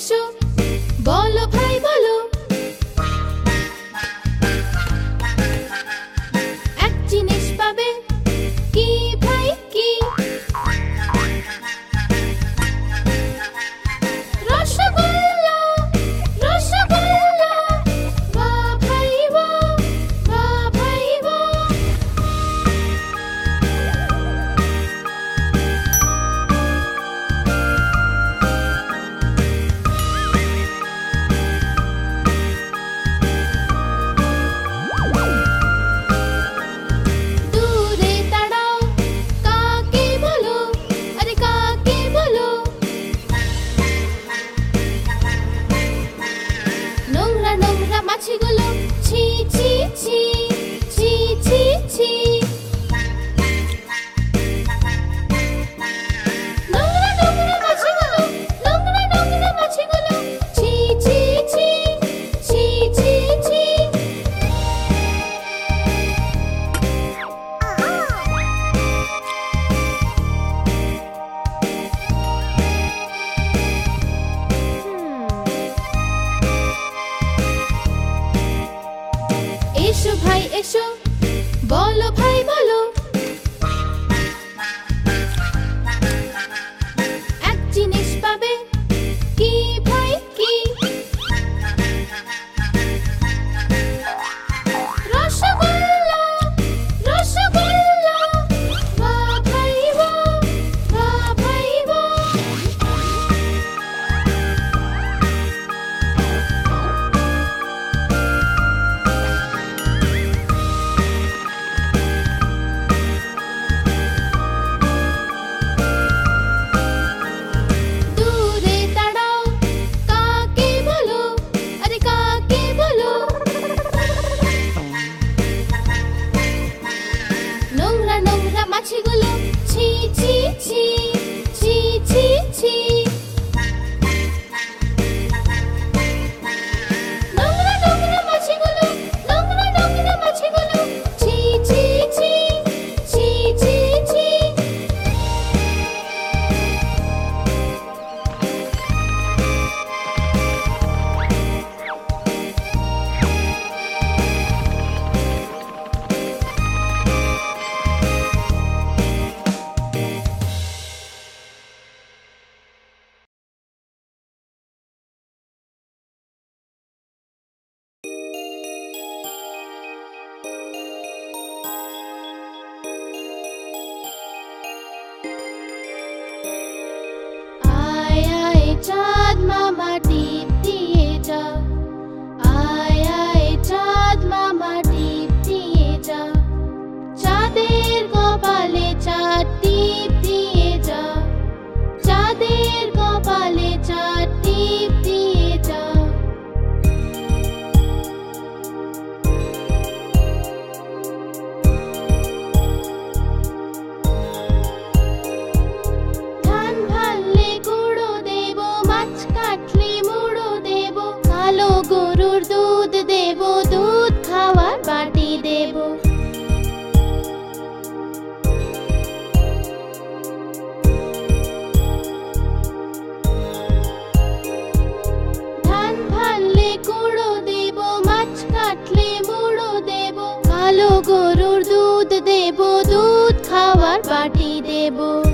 Show. table.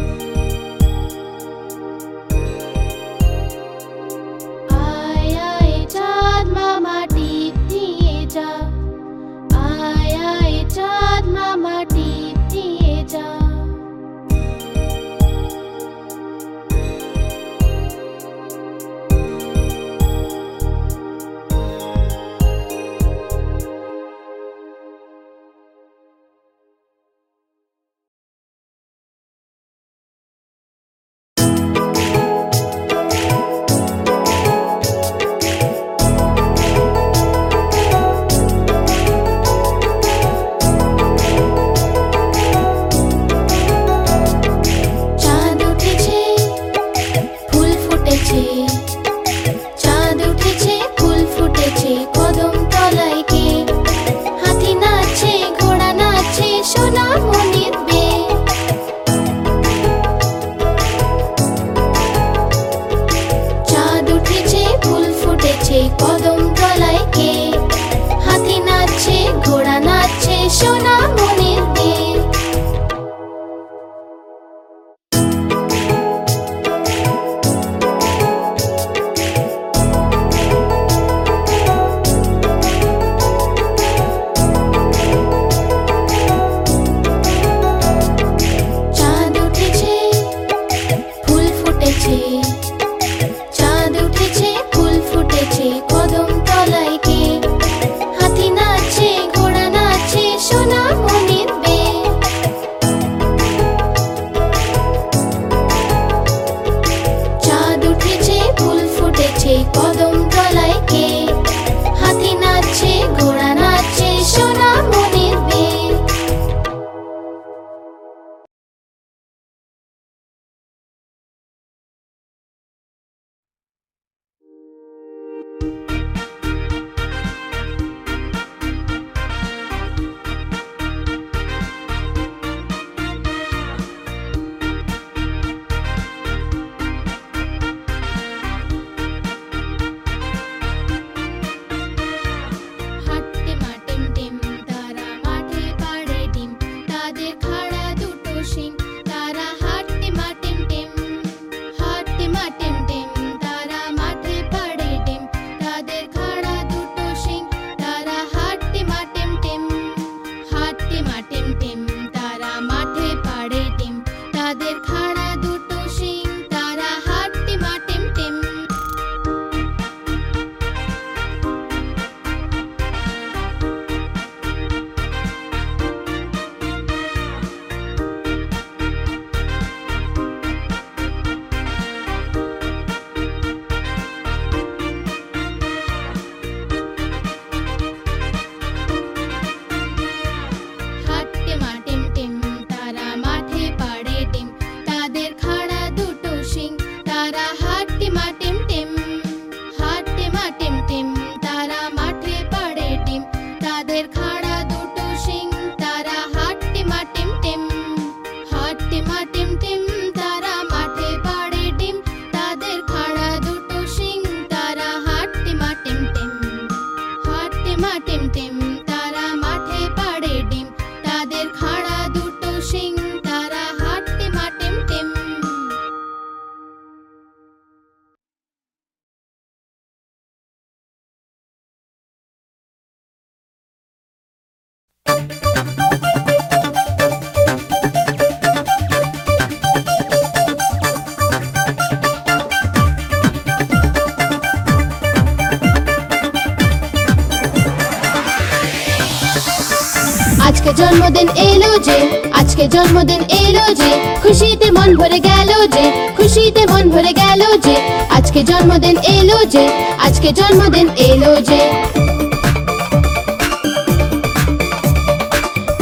জন্মদিন এলো যে, আজকে জন্মদিন এলো যে, খুশিতে মন ভরে গেল যে, খুশিতে মন ভরে গেল যে, আজকে জন্মদিন এলো যে, আজকে জন্মদিন এলো যে।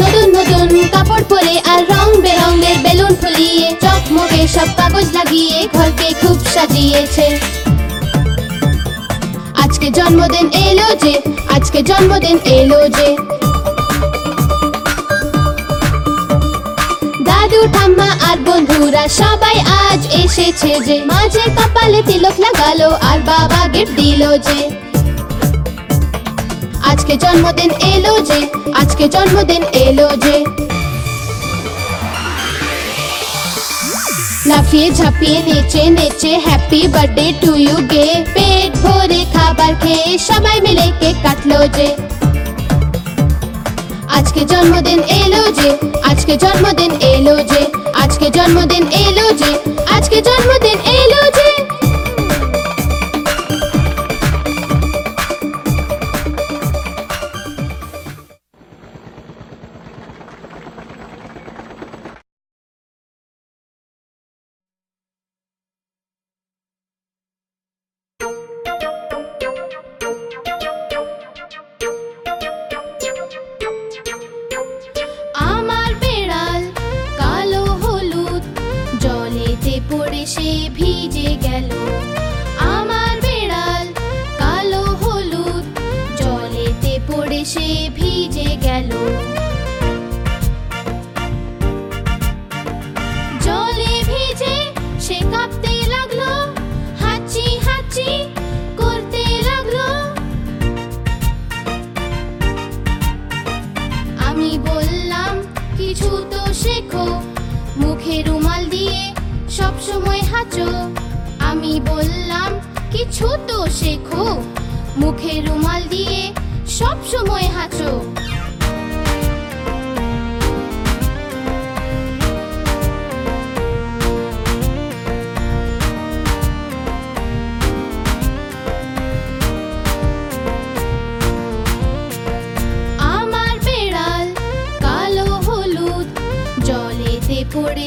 নতুন নতুন কাপড় পরে আর রং বেরঙের বেলুন ফুলিয়ে চকমকে সব কাগজ লাগিয়ে ঘরকে খুব সাজিয়েছে। আজকে জন্মদিন এলো যে, আজকে জন্মদিন এলো যে বন্ধুরা, সবাই আজ এসেছে যে মাঝে কপালে তিলক লাগালো আর বাবা গিফট দিল যে। আজকে জন্মদিন এলো যে, আজকে জন্মদিন এলো যে। লাফিয়ে ঝাঁপিয়ে নেচে নেচে হ্যাপি বার্থডে টু ইউ গে। পেট ভরে খাবার খেয়ে সবাই মিলে কেক কাটলো যে। আজকে জন্মদিন এলো যে, আজকে জন্মদিন এলো যে, আজকে জন্মদিন এলো যে, আজকে জন্মদিন এলো যে।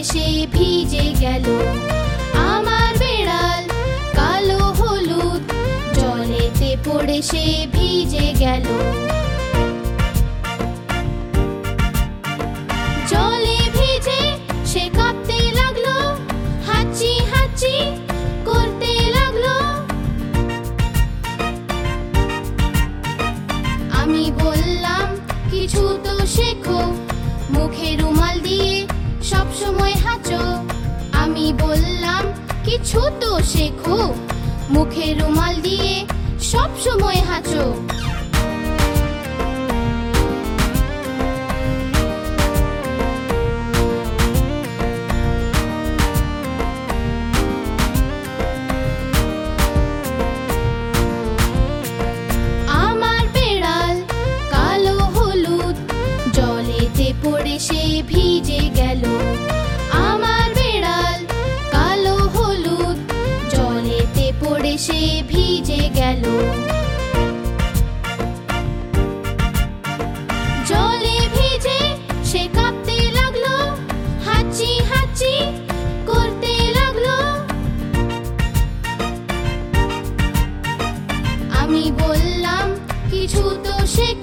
সে ভিজে গেল। আমার বেড়াল কালো হলুদ জলেতে পড়ে সে ভিজে গেল। মুখে রুমাল দিয়ে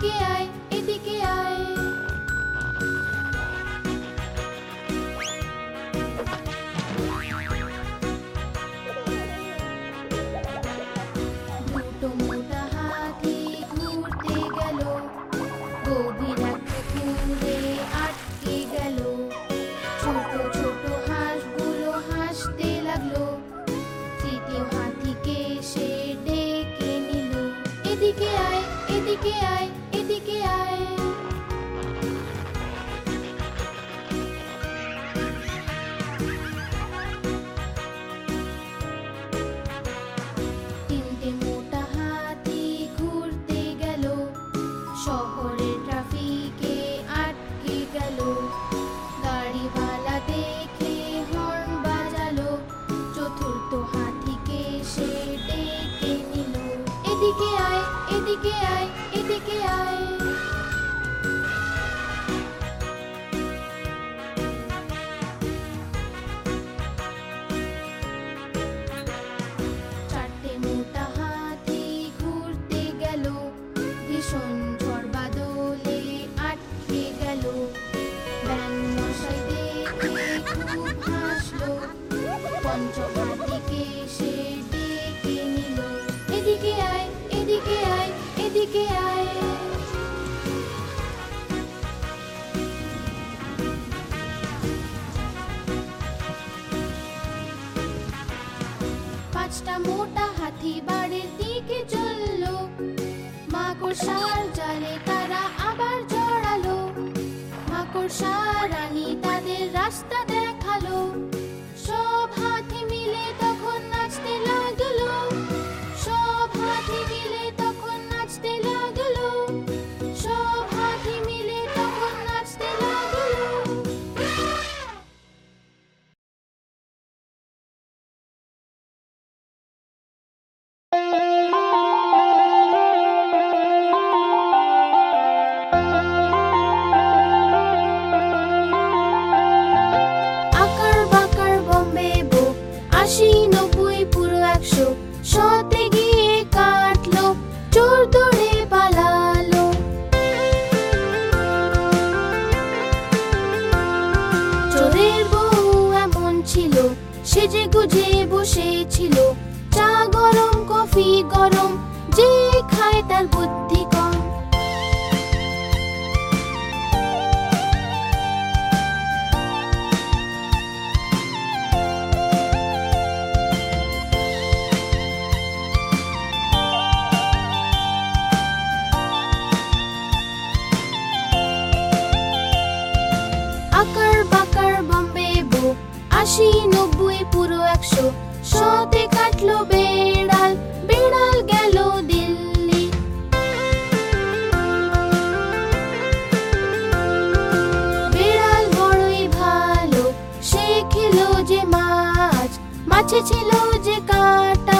এদিকে আয় এদিকে আয়। দুটো মোটা হাতি ঘুরতে গেল গভীর একটা কুঁড়ে আটকে গেল। ছোট ছোট হাঁসগুলো হাসতে লাগল। তৃতীয় হাতিকে সে ডেকে নিল। এদিকে আয় এদিকে আয় ay, ay. মাকড়সার জালে তারা আবার জড়ালো। মাকড়সা রানী তাদের রাস্তা দেখাল। কাছে ছিল যে কাটা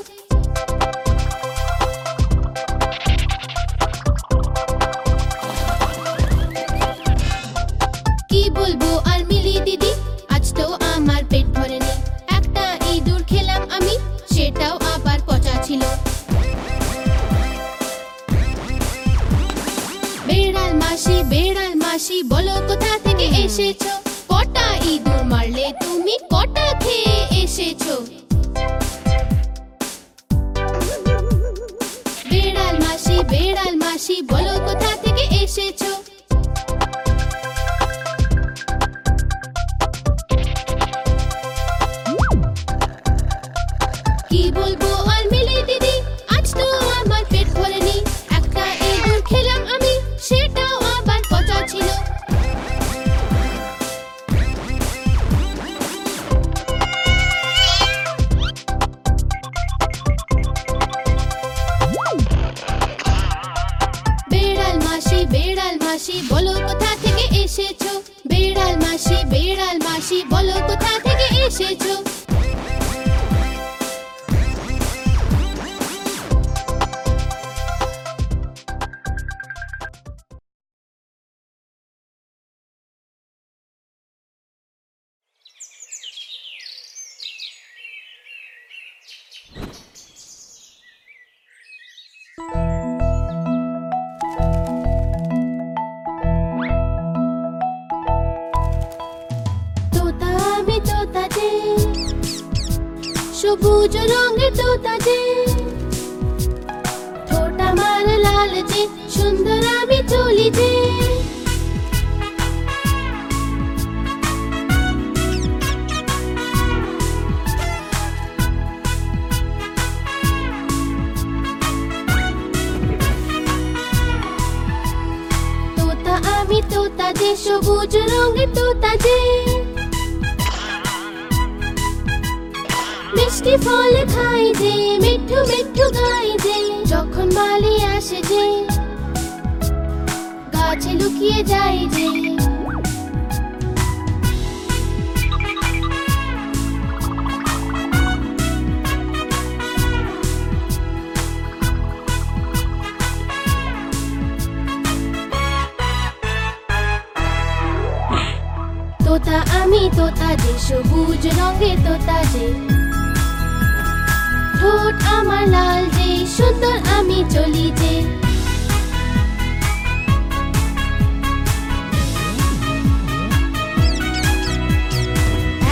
যে সবুজ রঙের তো যে মিষ্টি ফল খাই যে, মিঠু মিঠু গাই যে, যখন বালি আসে যে, গাছে লুকিয়ে যায় যে তোতা আমি তোতা যে সবুজ রঙের তোতা যে ঠোঁট আমার লাল যে সুন্দর আমি চলি যে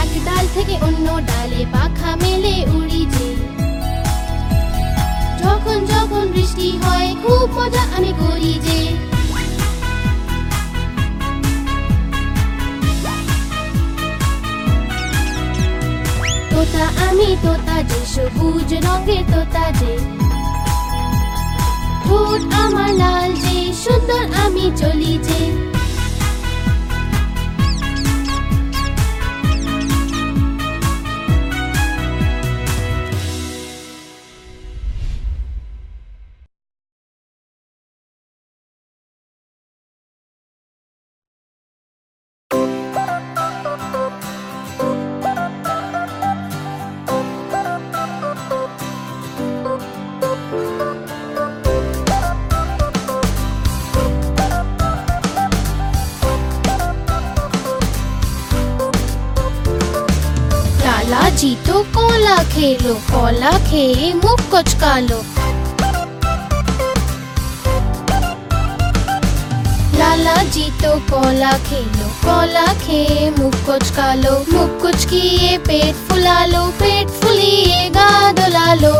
এক ডাল থেকে অন্য ডালে পাখা মেলে উড়ি যে যখন যখন বৃষ্টি হয় খুব তোতা যে সবুজ রঙের তোতা যে। ঠোঁট আমার লাল যে সুন্দর আমি চলি যে। के मुख कुछ कालो लाला जी तो कोला खेलो, कोला खे मुख कुछ का लो कुछ किए, पेट फुला लो, पेट फुलिएगा दुला लो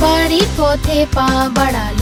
बड़ी पोथे पा बड़ा लो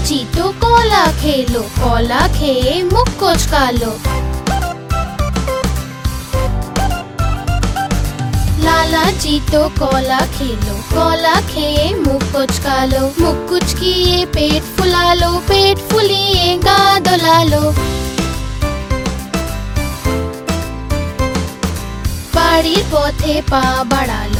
লালাজি তো কলা খেলো কলা খেয়ে মুখ কোচকালো লালাজি তো কলা খেলো কলা খেয়ে মুখ কোচকালো মুখ কুচকিয়ে পেট ফুলালো পেট ফুলিয়ে গা দোলালো বাড়ির পথে পা বাড়ালো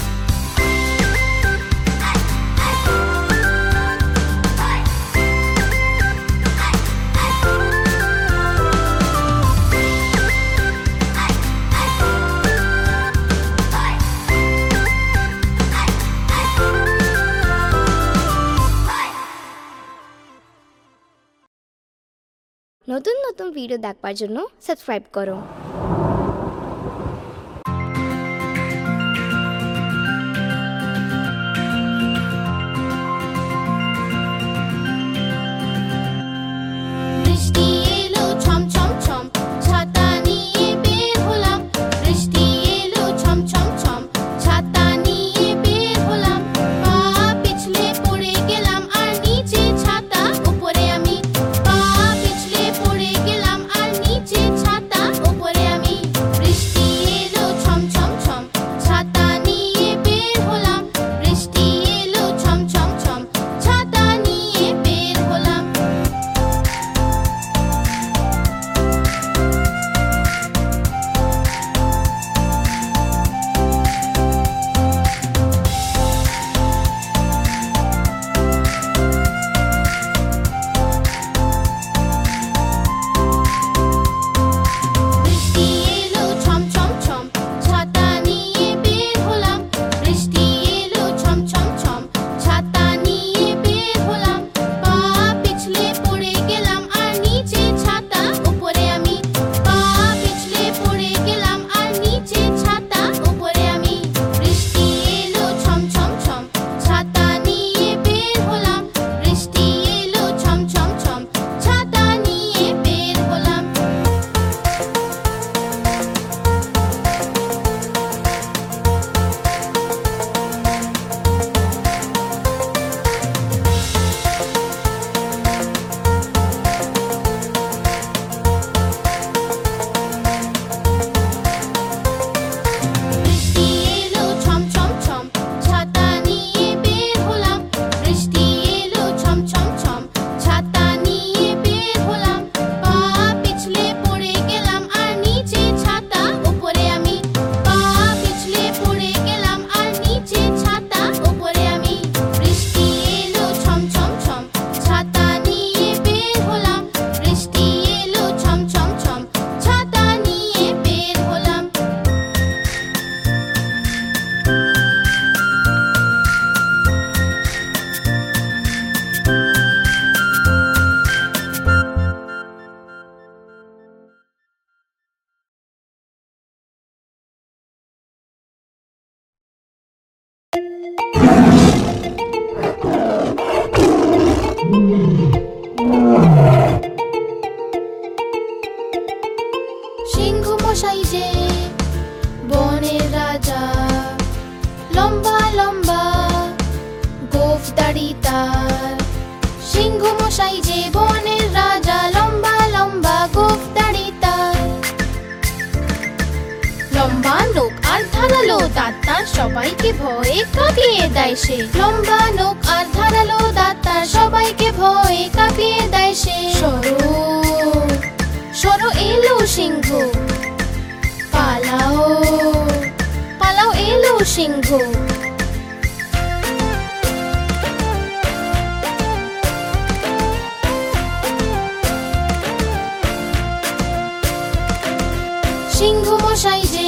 নতুন নতুন ভিডিও দেখবার জন্য সাবস্ক্রাইব করো। সবাইকে ভয়ে কাঁপিয়ে দেয় সে। লম্বা নখ আর ধারালো দাঁতা সবাইকে ভয়ে কাঁপিয়ে দেয় সে। সরো সরো এলো সিংহ। পালাও পালাও এলো সিংহ। সিংহ মশাই যে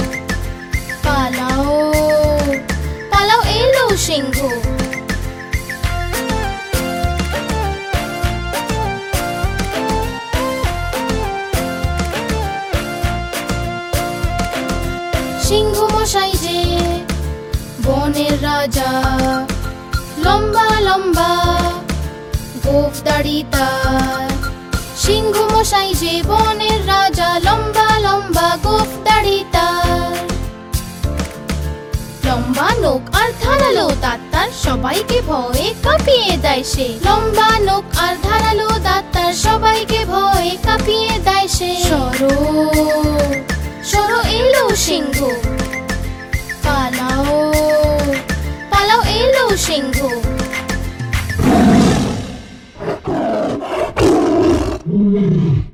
তাজা লম্বা লম্বা গোফ তার। সিংহ মশাই যে বনের রাজা, লম্বা লম্বা গোফ তার। লম্বা নোক আর ধারালো দাঁতার সবাইকে ভয়ে কাঁপিয়ে দেয় সে। লম্বা নোক আর ধারালো দাঁতার সবাইকে ভয়ে কাঁপিয়ে দেয় সে। সরো সরো এলো সিংহ, পালাও। Hello, hello, Xingu. Mm.